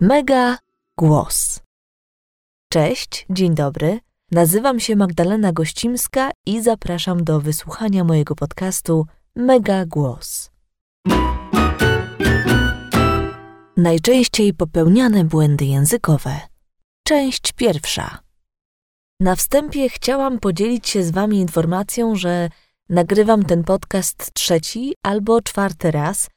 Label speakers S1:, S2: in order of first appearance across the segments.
S1: Mega głos. Cześć, dzień dobry. Nazywam się Magdalena Gościmska i zapraszam do wysłuchania mojego podcastu Mega głos. Najczęściej popełniane błędy językowe. Część pierwsza. Na wstępie chciałam podzielić się z Wami informacją, że nagrywam ten podcast trzeci albo czwarty raz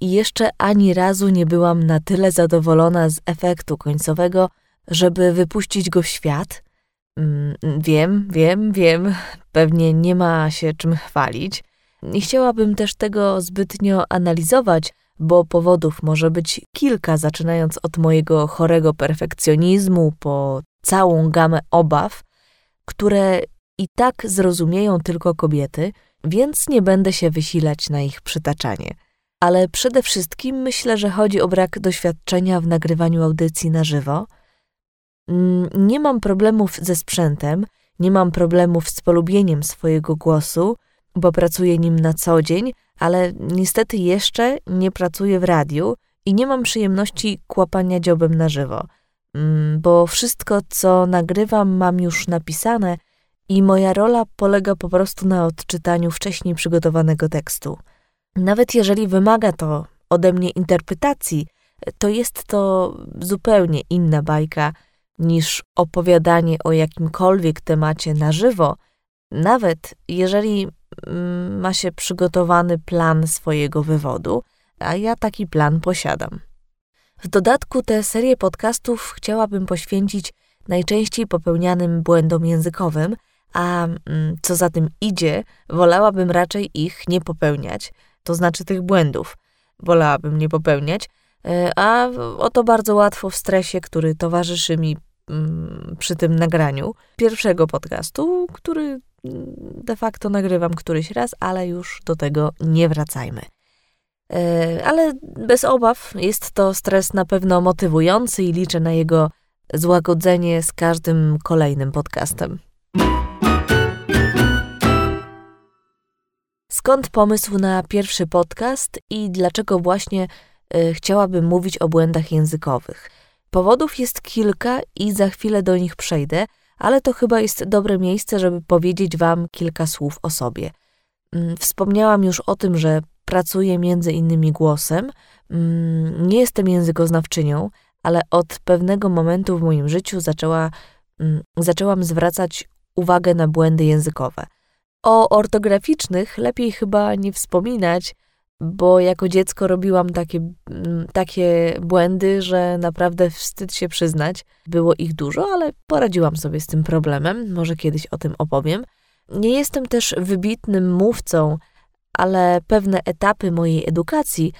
S1: i jeszcze ani razu nie byłam na tyle zadowolona z efektu końcowego, żeby wypuścić go w świat. Mm, wiem, wiem, wiem, pewnie nie ma się czym chwalić. Nie chciałabym też tego zbytnio analizować, bo powodów może być kilka, zaczynając od mojego chorego perfekcjonizmu po całą gamę obaw, które i tak zrozumieją tylko kobiety, więc nie będę się wysilać na ich przytaczanie. Ale przede wszystkim myślę, że chodzi o brak doświadczenia w nagrywaniu audycji na żywo. Mm, nie mam problemów ze sprzętem, nie mam problemów z polubieniem swojego głosu, bo pracuję nim na co dzień, ale niestety jeszcze nie pracuję w radiu i nie mam przyjemności kłapania dziobem na żywo, mm, bo wszystko, co nagrywam, mam już napisane i moja rola polega po prostu na odczytaniu wcześniej przygotowanego tekstu. Nawet jeżeli wymaga to ode mnie interpretacji, to jest to zupełnie inna bajka niż opowiadanie o jakimkolwiek temacie na żywo, nawet jeżeli mm, ma się przygotowany plan swojego wywodu, a ja taki plan posiadam. W dodatku tę serię podcastów chciałabym poświęcić najczęściej popełnianym błędom językowym, a mm, co za tym idzie, wolałabym raczej ich nie popełniać, to znaczy tych błędów. Wolałabym nie popełniać, e, a oto bardzo łatwo w stresie, który towarzyszy mi mm, przy tym nagraniu pierwszego podcastu, który mm, de facto nagrywam któryś raz, ale już do tego nie wracajmy. E, ale bez obaw jest to stres na pewno motywujący i liczę na jego złagodzenie z każdym kolejnym podcastem. Skąd pomysł na pierwszy podcast i dlaczego właśnie y, chciałabym mówić o błędach językowych? Powodów jest kilka i za chwilę do nich przejdę, ale to chyba jest dobre miejsce, żeby powiedzieć Wam kilka słów o sobie. Mm, wspomniałam już o tym, że pracuję między innymi głosem. Mm, nie jestem językoznawczynią, ale od pewnego momentu w moim życiu zaczęła, mm, zaczęłam zwracać uwagę na błędy językowe – o ortograficznych lepiej chyba nie wspominać, bo jako dziecko robiłam takie, mm, takie błędy, że naprawdę wstyd się przyznać. Było ich dużo, ale poradziłam sobie z tym problemem. Może kiedyś o tym opowiem. Nie jestem też wybitnym mówcą, ale pewne etapy mojej edukacji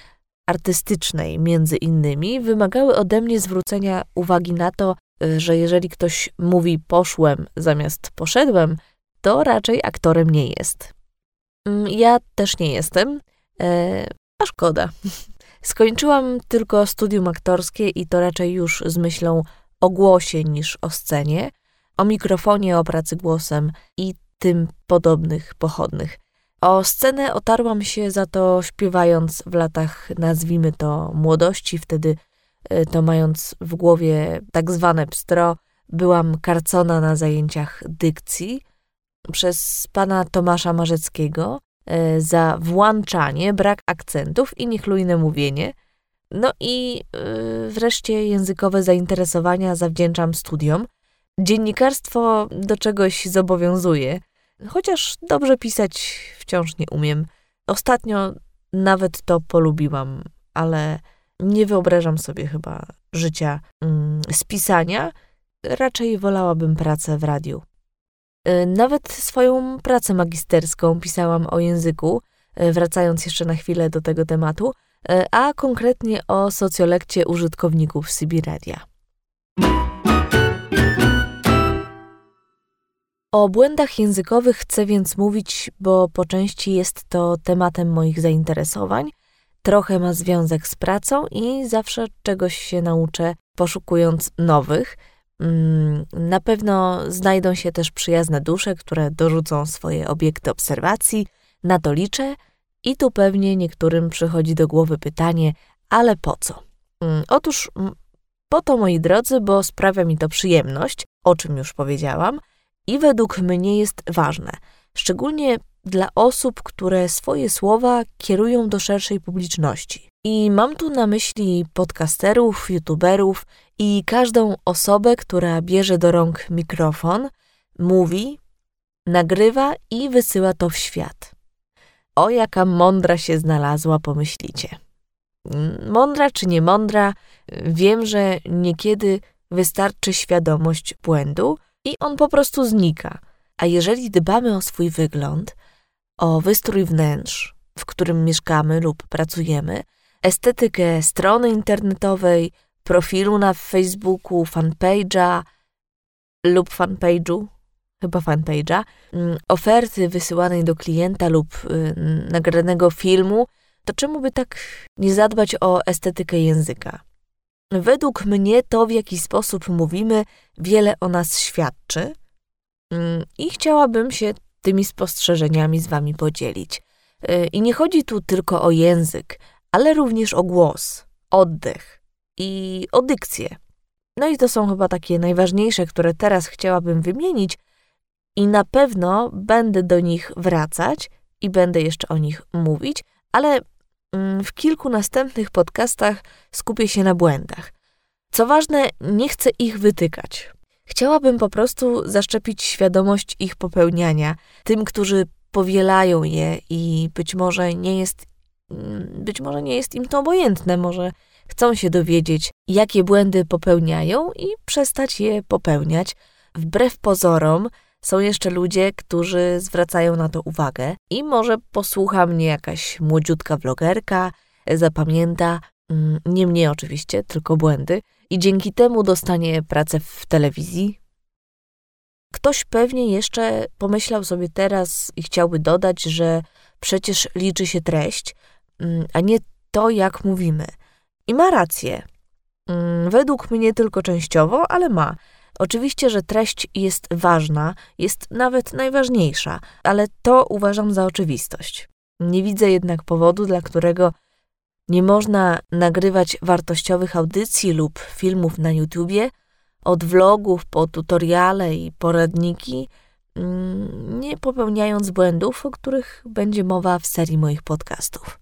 S1: artystycznej, między innymi, wymagały ode mnie zwrócenia uwagi na to, że jeżeli ktoś mówi poszłem zamiast poszedłem, to raczej aktorem nie jest. Mm, ja też nie jestem, e, a szkoda. Skończyłam tylko studium aktorskie i to raczej już z myślą o głosie niż o scenie, o mikrofonie, o pracy głosem i tym podobnych pochodnych. O scenę otarłam się za to śpiewając w latach, nazwijmy to, młodości, wtedy e, to mając w głowie tak zwane pstro, byłam karcona na zajęciach dykcji, przez pana Tomasza Marzeckiego e, za włączanie, brak akcentów i niechlujne mówienie. No i e, wreszcie językowe zainteresowania zawdzięczam studiom. Dziennikarstwo do czegoś zobowiązuje, chociaż dobrze pisać wciąż nie umiem. Ostatnio nawet to polubiłam, ale nie wyobrażam sobie chyba życia mm, z pisania. Raczej wolałabym pracę w radiu. Y, nawet swoją pracę magisterską pisałam o języku, y, wracając jeszcze na chwilę do tego tematu, y, a konkretnie o socjolekcie użytkowników Sibiradia. O błędach językowych chcę więc mówić, bo po części jest to tematem moich zainteresowań, trochę ma związek z pracą i zawsze czegoś się nauczę, poszukując nowych – na pewno znajdą się też przyjazne dusze, które dorzucą swoje obiekty obserwacji, na to liczę i tu pewnie niektórym przychodzi do głowy pytanie, ale po co? Mm, otóż Po to, moi drodzy, bo sprawia mi to przyjemność, o czym już powiedziałam, i według mnie jest ważne, szczególnie dla osób, które swoje słowa kierują do szerszej publiczności. I mam tu na myśli podcasterów, youtuberów i każdą osobę, która bierze do rąk mikrofon, mówi, nagrywa i wysyła to w świat. O, jaka mądra się znalazła, pomyślicie. Mądra czy nie mądra, wiem, że niekiedy wystarczy świadomość błędu i on po prostu znika. A jeżeli dbamy o swój wygląd, o wystrój wnętrz, w którym mieszkamy lub pracujemy, estetykę strony internetowej, profilu na Facebooku, fanpage'a lub fanpage'u, chyba fanpage'a, mm, oferty wysyłanej do klienta lub y, nagranego filmu, to czemu by tak nie zadbać o estetykę języka? Według mnie to, w jaki sposób mówimy, wiele o nas świadczy mm, i chciałabym się tymi spostrzeżeniami z Wami podzielić. Y, I nie chodzi tu tylko o język, ale również o głos, oddech i o dykcję. No i to są chyba takie najważniejsze, które teraz chciałabym wymienić, i na pewno będę do nich wracać i będę jeszcze o nich mówić, ale mm, w kilku następnych podcastach skupię się na błędach. Co ważne, nie chcę ich wytykać. Chciałabym po prostu zaszczepić świadomość ich popełniania tym, którzy powielają je i być może nie jest, być może nie jest im to obojętne, może chcą się dowiedzieć, jakie błędy popełniają i przestać je popełniać. Wbrew pozorom, są jeszcze ludzie, którzy zwracają na to uwagę i może posłucha mnie jakaś młodziutka vlogerka, zapamięta, mm, nie mnie oczywiście, tylko błędy, i dzięki temu dostanie pracę w telewizji. Ktoś pewnie jeszcze pomyślał sobie teraz i chciałby dodać, że przecież liczy się treść, mm, a nie to, jak mówimy. I ma rację. Mm, według mnie tylko częściowo, ale ma. Oczywiście, że treść jest ważna, jest nawet najważniejsza, ale to uważam za oczywistość. Nie widzę jednak powodu, dla którego nie można nagrywać wartościowych audycji lub filmów na YouTubie, od vlogów po tutoriale i poradniki, mm, nie popełniając błędów, o których będzie mowa w serii moich podcastów.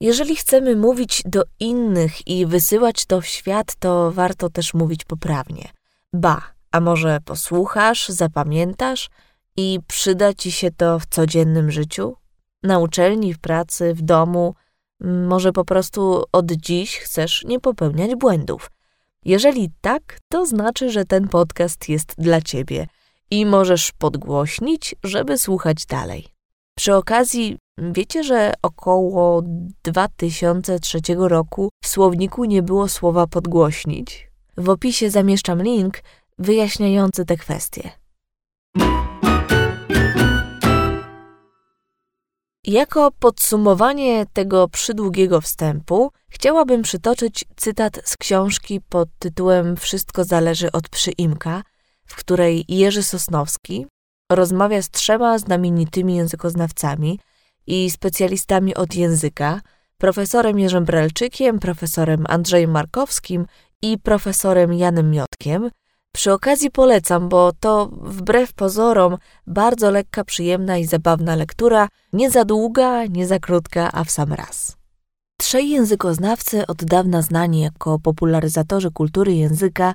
S1: Jeżeli chcemy mówić do innych i wysyłać to w świat, to warto też mówić poprawnie. Ba, a może posłuchasz, zapamiętasz i przyda ci się to w codziennym życiu? Na uczelni, w pracy, w domu? Może po prostu od dziś chcesz nie popełniać błędów. Jeżeli tak, to znaczy, że ten podcast jest dla ciebie i możesz podgłośnić, żeby słuchać dalej. Przy okazji, wiecie, że około 2003 roku w słowniku nie było słowa podgłośnić? W opisie zamieszczam link wyjaśniający te kwestie. Jako podsumowanie tego przydługiego wstępu chciałabym przytoczyć cytat z książki pod tytułem Wszystko zależy od przyimka, w której Jerzy Sosnowski rozmawia z trzema znamienitymi językoznawcami i specjalistami od języka, profesorem Jerzym Brelczykiem, profesorem Andrzejem Markowskim i profesorem Janem Miotkiem. Przy okazji polecam, bo to wbrew pozorom bardzo lekka, przyjemna i zabawna lektura, nie za długa, nie za krótka, a w sam raz. Trzej językoznawcy, od dawna znani jako popularyzatorzy kultury języka,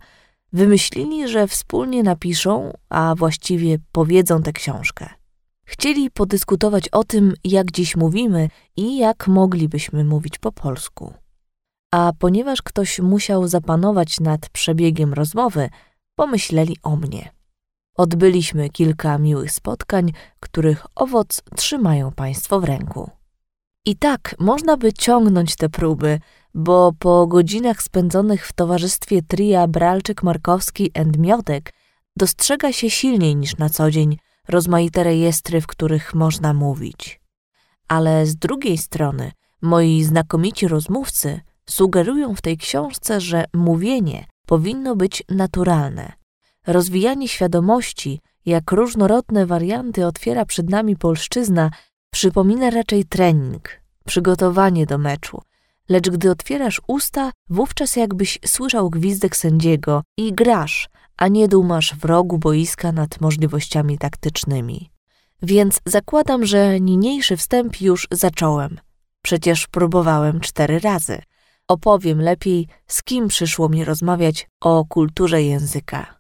S1: wymyślili, że wspólnie napiszą, a właściwie powiedzą tę książkę. Chcieli podyskutować o tym, jak dziś mówimy i jak moglibyśmy mówić po polsku a ponieważ ktoś musiał zapanować nad przebiegiem rozmowy, pomyśleli o mnie. Odbyliśmy kilka miłych spotkań, których owoc trzymają Państwo w ręku. I tak można by ciągnąć te próby, bo po godzinach spędzonych w towarzystwie tria Bralczyk-Markowski and Miotek dostrzega się silniej niż na co dzień rozmaite rejestry, w których można mówić. Ale z drugiej strony moi znakomici rozmówcy – sugerują w tej książce, że mówienie powinno być naturalne. Rozwijanie świadomości, jak różnorodne warianty otwiera przed nami polszczyzna, przypomina raczej trening, przygotowanie do meczu, lecz gdy otwierasz usta, wówczas jakbyś słyszał gwizdek sędziego i grasz, a nie dumasz w rogu boiska nad możliwościami taktycznymi. Więc zakładam, że niniejszy wstęp już zacząłem. Przecież próbowałem cztery razy. Opowiem lepiej, z kim przyszło mi rozmawiać o kulturze języka.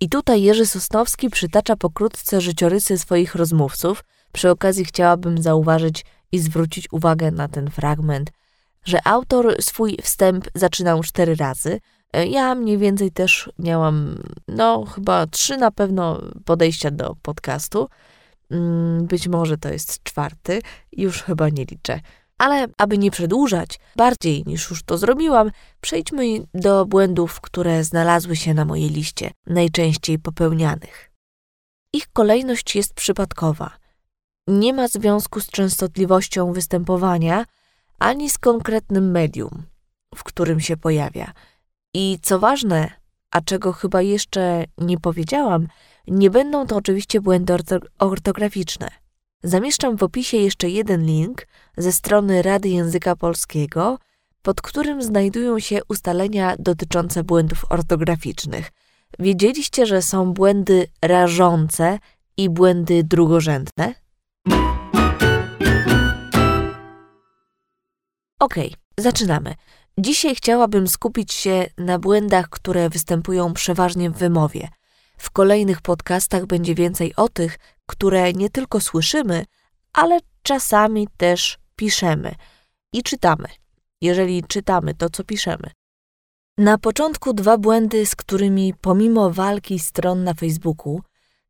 S1: I tutaj Jerzy Sosnowski przytacza pokrótce życiorysy swoich rozmówców. Przy okazji chciałabym zauważyć i zwrócić uwagę na ten fragment, że autor swój wstęp zaczynał cztery razy. Ja mniej więcej też miałam, no chyba trzy na pewno podejścia do podcastu. Mm, być może to jest czwarty, już chyba nie liczę. Ale aby nie przedłużać bardziej niż już to zrobiłam, przejdźmy do błędów, które znalazły się na mojej liście najczęściej popełnianych. Ich kolejność jest przypadkowa. Nie ma związku z częstotliwością występowania ani z konkretnym medium, w którym się pojawia. I co ważne, a czego chyba jeszcze nie powiedziałam, nie będą to oczywiście błędy ortograficzne. Zamieszczam w opisie jeszcze jeden link ze strony Rady Języka Polskiego, pod którym znajdują się ustalenia dotyczące błędów ortograficznych. Wiedzieliście, że są błędy rażące i błędy drugorzędne? Ok, zaczynamy. Dzisiaj chciałabym skupić się na błędach, które występują przeważnie w wymowie – w kolejnych podcastach będzie więcej o tych, które nie tylko słyszymy, ale czasami też piszemy i czytamy. Jeżeli czytamy to, co piszemy. Na początku dwa błędy, z którymi pomimo walki stron na Facebooku,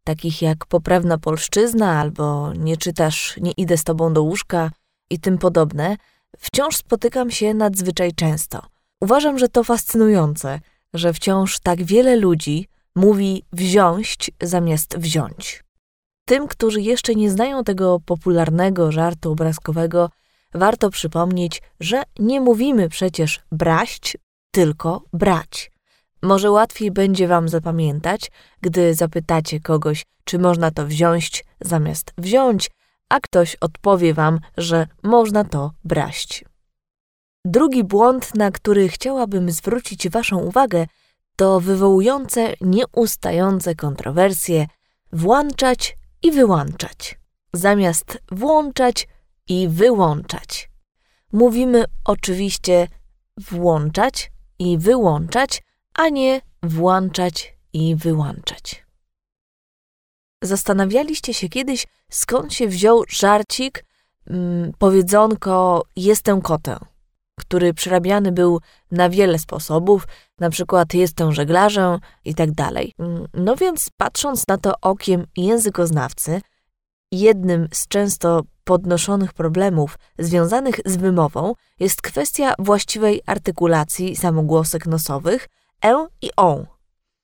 S1: takich jak poprawna polszczyzna albo nie czytasz, nie idę z tobą do łóżka i tym podobne, wciąż spotykam się nadzwyczaj często. Uważam, że to fascynujące, że wciąż tak wiele ludzi mówi wziąć zamiast wziąć. Tym, którzy jeszcze nie znają tego popularnego żartu obrazkowego, warto przypomnieć, że nie mówimy przecież braść, tylko brać. Może łatwiej będzie Wam zapamiętać, gdy zapytacie kogoś, czy można to wziąć zamiast wziąć, a ktoś odpowie Wam, że można to braść. Drugi błąd, na który chciałabym zwrócić Waszą uwagę, to wywołujące nieustające kontrowersje włączać i wyłączać, zamiast włączać i wyłączać. Mówimy oczywiście włączać i wyłączać, a nie włączać i wyłączać. Zastanawialiście się kiedyś, skąd się wziął żarcik, mm, powiedzonko jestem kotem który przerabiany był na wiele sposobów, na przykład jestem żeglarzem i tak dalej. No więc patrząc na to okiem językoznawcy, jednym z często podnoszonych problemów związanych z wymową jest kwestia właściwej artykulacji samogłosek nosowych e i o.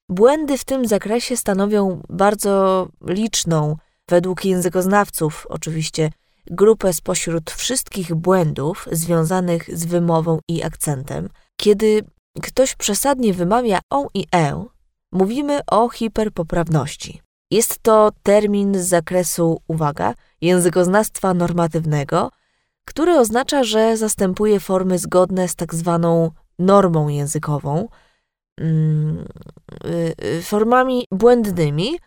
S1: Błędy w tym zakresie stanowią bardzo liczną, według językoznawców oczywiście, grupę spośród wszystkich błędów związanych z wymową i akcentem. Kiedy ktoś przesadnie wymawia o i e, mówimy o hiperpoprawności. Jest to termin z zakresu, uwaga, językoznawstwa normatywnego, który oznacza, że zastępuje formy zgodne z tak zwaną normą językową, formami błędnymi,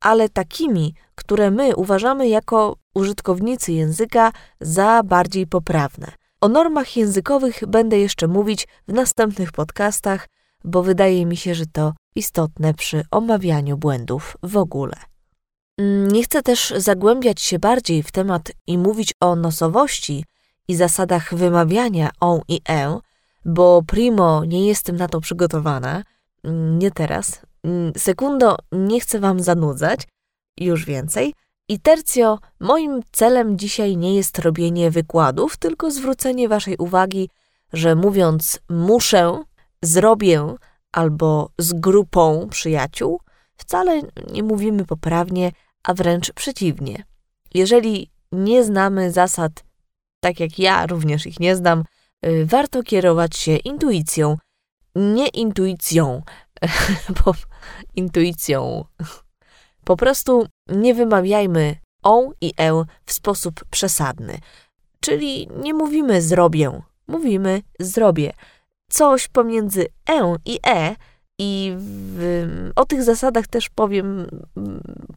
S1: ale takimi, które my uważamy jako użytkownicy języka za bardziej poprawne. O normach językowych będę jeszcze mówić w następnych podcastach, bo wydaje mi się, że to istotne przy omawianiu błędów w ogóle. Mm, nie chcę też zagłębiać się bardziej w temat i mówić o nosowości i zasadach wymawiania on i e, bo primo nie jestem na to przygotowana. Mm, nie teraz. Mm, sekundo, nie chcę wam zanudzać. Już więcej. I tercio, moim celem dzisiaj nie jest robienie wykładów, tylko zwrócenie Waszej uwagi, że mówiąc muszę, zrobię albo z grupą przyjaciół, wcale nie mówimy poprawnie, a wręcz przeciwnie. Jeżeli nie znamy zasad, tak jak ja również ich nie znam, warto kierować się intuicją, nie intuicją, bo intuicją po prostu nie wymawiajmy on i e w sposób przesadny, czyli nie mówimy zrobię, mówimy zrobię. Coś pomiędzy e i e i w, o tych zasadach też powiem,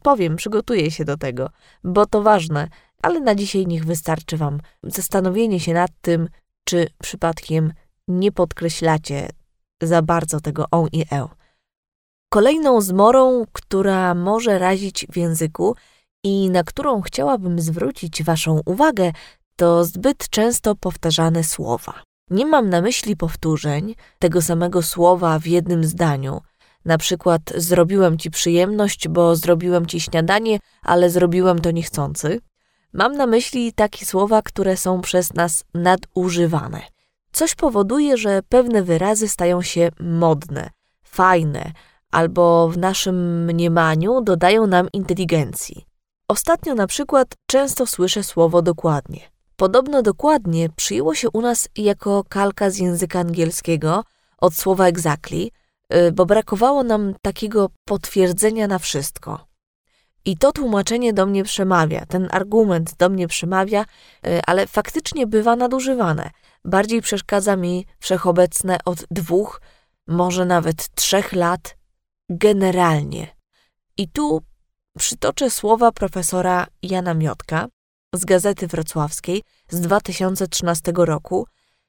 S1: powiem, przygotuję się do tego, bo to ważne, ale na dzisiaj niech wystarczy Wam zastanowienie się nad tym, czy przypadkiem nie podkreślacie za bardzo tego on i e. Kolejną zmorą, która może razić w języku i na którą chciałabym zwrócić Waszą uwagę, to zbyt często powtarzane słowa. Nie mam na myśli powtórzeń tego samego słowa w jednym zdaniu. Na przykład zrobiłem ci przyjemność, bo zrobiłem ci śniadanie, ale zrobiłem to niechcący. Mam na myśli takie słowa, które są przez nas nadużywane. Coś powoduje, że pewne wyrazy stają się modne, fajne, albo w naszym mniemaniu dodają nam inteligencji. Ostatnio na przykład często słyszę słowo dokładnie. Podobno dokładnie przyjęło się u nas jako kalka z języka angielskiego od słowa exactly, y, bo brakowało nam takiego potwierdzenia na wszystko. I to tłumaczenie do mnie przemawia, ten argument do mnie przemawia, y, ale faktycznie bywa nadużywane. Bardziej przeszkadza mi wszechobecne od dwóch, może nawet trzech lat generalnie. I tu przytoczę słowa profesora Jana Miotka z Gazety Wrocławskiej z 2013 roku.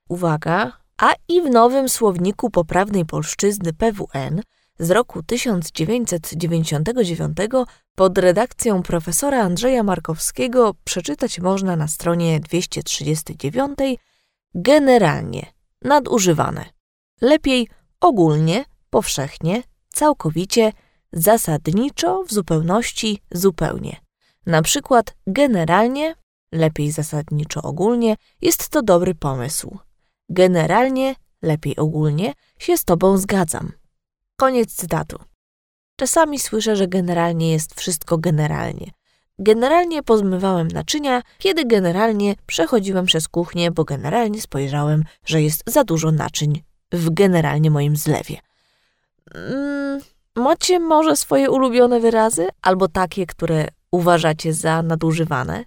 S1: Uwaga, a i w nowym słowniku poprawnej polszczyzny PWN z roku 1999 pod redakcją profesora Andrzeja Markowskiego przeczytać można na stronie 239 generalnie, nadużywane. Lepiej ogólnie, powszechnie, całkowicie, zasadniczo, w zupełności, zupełnie. Na przykład generalnie, lepiej zasadniczo ogólnie, jest to dobry pomysł. Generalnie, lepiej ogólnie, się z tobą zgadzam. Koniec cytatu. Czasami słyszę, że generalnie jest wszystko generalnie. Generalnie pozmywałem naczynia, kiedy generalnie przechodziłem przez kuchnię, bo generalnie spojrzałem, że jest za dużo naczyń w generalnie moim zlewie. Mm, macie może swoje ulubione wyrazy, albo takie, które uważacie za nadużywane?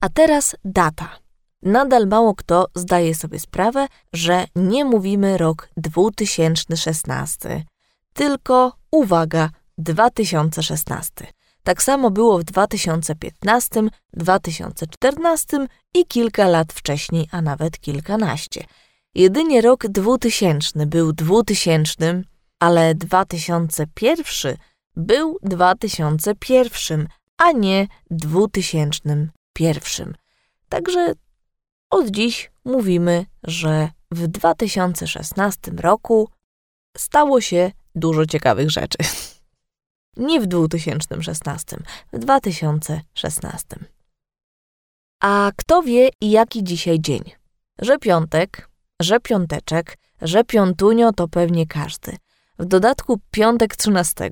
S1: A teraz data. Nadal mało kto zdaje sobie sprawę, że nie mówimy rok 2016, tylko uwaga 2016. Tak samo było w 2015, 2014 i kilka lat wcześniej, a nawet kilkanaście. Jedynie rok 2000 był 2000, ale 2001 był 2001, a nie 2001. Także od dziś mówimy, że w 2016 roku stało się dużo ciekawych rzeczy. Nie w 2016, w 2016. A kto wie, jaki dzisiaj dzień? Że piątek, że piąteczek, że piątunio to pewnie każdy. W dodatku piątek 13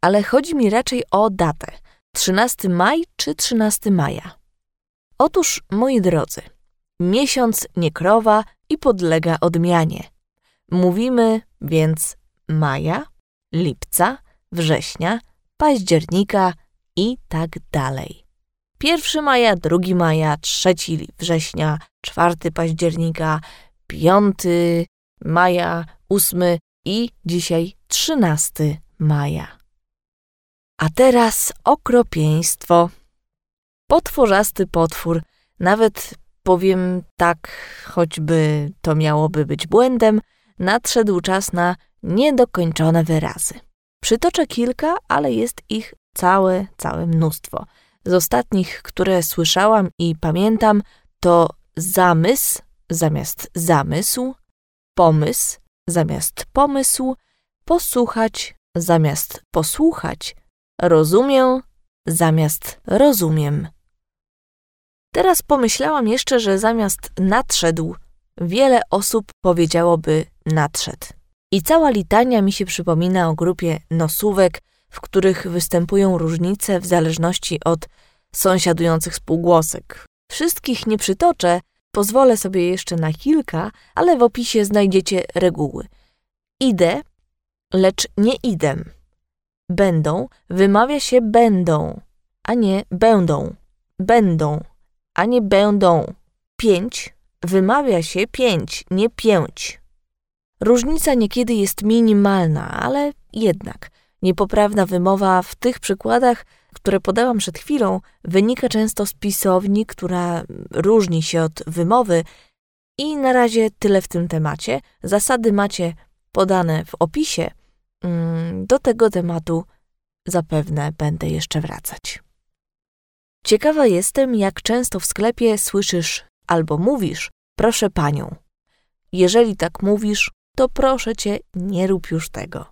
S1: ale chodzi mi raczej o datę 13 maj czy 13 maja. Otóż, moi drodzy, miesiąc nie krowa i podlega odmianie. Mówimy więc maja, lipca, września, października i tak dalej. 1 maja, 2 maja, 3 września, 4 października, 5 maja, 8 i dzisiaj 13 maja. A teraz okropieństwo. Potworzasty potwór, nawet powiem tak, choćby to miałoby być błędem, nadszedł czas na niedokończone wyrazy. Przytoczę kilka, ale jest ich całe, całe mnóstwo. Z ostatnich, które słyszałam i pamiętam, to zamysł zamiast zamysł, pomysł zamiast pomysł, posłuchać zamiast posłuchać, Rozumię zamiast rozumiem. Teraz pomyślałam jeszcze, że zamiast nadszedł, wiele osób powiedziałoby nadszedł. I cała litania mi się przypomina o grupie nosówek, w których występują różnice w zależności od sąsiadujących spółgłosek. Wszystkich nie przytoczę, pozwolę sobie jeszcze na kilka, ale w opisie znajdziecie reguły. Idę, lecz nie idę. Będą wymawia się będą, a nie będą. Będą, a nie będą. Pięć Wymawia się pięć, nie pięć. Różnica niekiedy jest minimalna, ale jednak niepoprawna wymowa w tych przykładach, które podałam przed chwilą, wynika często z pisowni, która różni się od wymowy. I na razie tyle w tym temacie. Zasady macie podane w opisie. Mm, do tego tematu zapewne będę jeszcze wracać. Ciekawa jestem, jak często w sklepie słyszysz albo mówisz, proszę panią. Jeżeli tak mówisz, to proszę cię, nie rób już tego.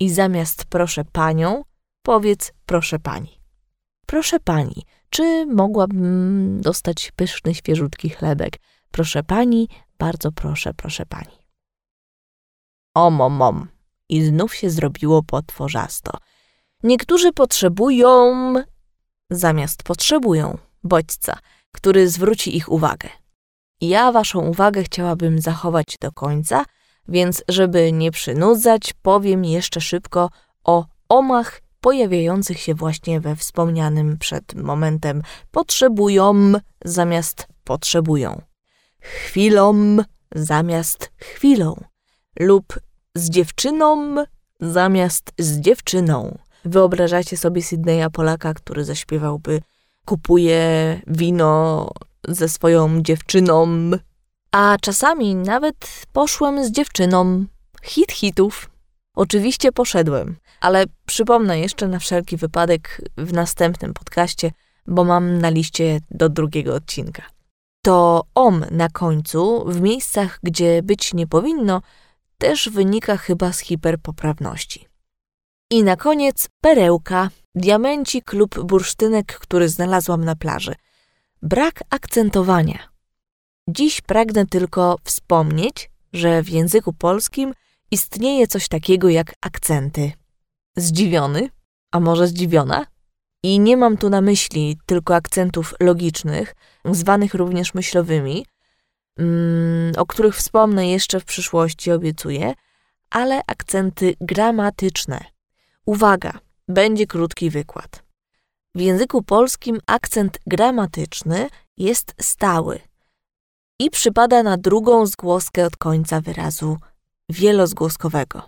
S1: I zamiast proszę panią, powiedz proszę pani. Proszę pani, czy mogłabym dostać pyszny, świeżutki chlebek? Proszę pani, bardzo proszę, proszę pani. Omomom. I znów się zrobiło potworzasto. Niektórzy potrzebują, zamiast potrzebują, bodźca, który zwróci ich uwagę. Ja waszą uwagę chciałabym zachować do końca, więc żeby nie przynudzać, powiem jeszcze szybko o omach pojawiających się właśnie we wspomnianym przed momentem potrzebują zamiast potrzebują, chwilą zamiast chwilą lub z dziewczyną zamiast z dziewczyną. Wyobrażacie sobie Sydneya Polaka, który zaśpiewałby kupuje wino ze swoją dziewczyną, a czasami nawet poszłem z dziewczyną. Hit hitów. Oczywiście poszedłem, ale przypomnę jeszcze na wszelki wypadek w następnym podcaście, bo mam na liście do drugiego odcinka. To om na końcu, w miejscach, gdzie być nie powinno, też wynika chyba z hiperpoprawności. I na koniec perełka, diamencik lub bursztynek, który znalazłam na plaży. Brak akcentowania. Dziś pragnę tylko wspomnieć, że w języku polskim istnieje coś takiego jak akcenty. Zdziwiony? A może zdziwiona? I nie mam tu na myśli tylko akcentów logicznych, zwanych również myślowymi, mm, o których wspomnę jeszcze w przyszłości, obiecuję, ale akcenty gramatyczne. Uwaga, będzie krótki wykład. W języku polskim akcent gramatyczny jest stały i przypada na drugą zgłoskę od końca wyrazu wielozgłoskowego.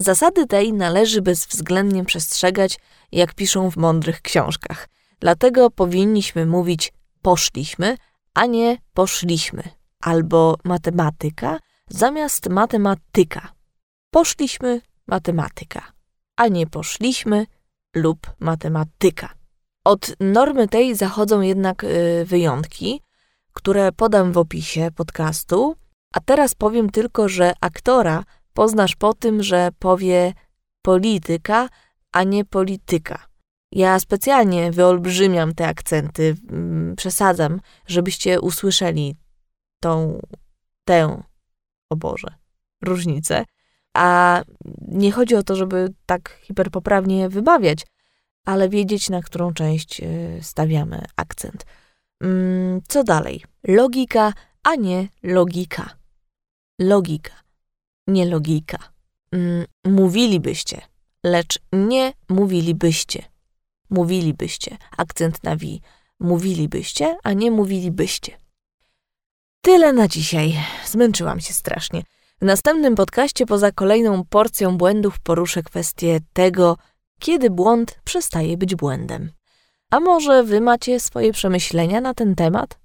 S1: Zasady tej należy bezwzględnie przestrzegać, jak piszą w mądrych książkach. Dlatego powinniśmy mówić poszliśmy, a nie poszliśmy, albo matematyka zamiast matematyka. Poszliśmy matematyka, a nie poszliśmy lub matematyka. Od normy tej zachodzą jednak y, wyjątki, które podam w opisie podcastu, a teraz powiem tylko, że aktora poznasz po tym, że powie polityka, a nie polityka. Ja specjalnie wyolbrzymiam te akcenty, mm, przesadzam, żebyście usłyszeli tą, tę, o Boże, różnicę. A nie chodzi o to, żeby tak hiperpoprawnie wybawiać, ale wiedzieć, na którą część y, stawiamy akcent. Mm, co dalej? Logika, a nie logika. Logika, nie logika. Mm, mówilibyście, lecz nie mówilibyście. Mówilibyście, akcent na wi. Mówilibyście, a nie mówilibyście. Tyle na dzisiaj. Zmęczyłam się strasznie. W następnym podcaście poza kolejną porcją błędów poruszę kwestię tego, kiedy błąd przestaje być błędem. A może wy macie swoje przemyślenia na ten temat?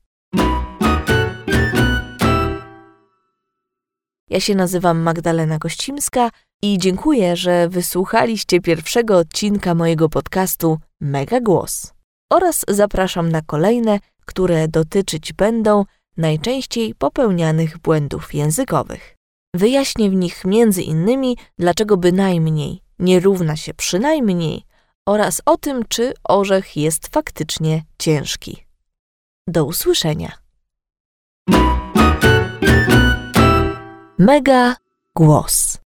S1: Ja się nazywam Magdalena Gościmska i dziękuję, że wysłuchaliście pierwszego odcinka mojego podcastu Mega Głos. Oraz zapraszam na kolejne, które dotyczyć będą najczęściej popełnianych błędów językowych. Wyjaśnię w nich między innymi, dlaczego bynajmniej nie równa się przynajmniej oraz o tym, czy orzech jest faktycznie ciężki. Do usłyszenia. Mega głos.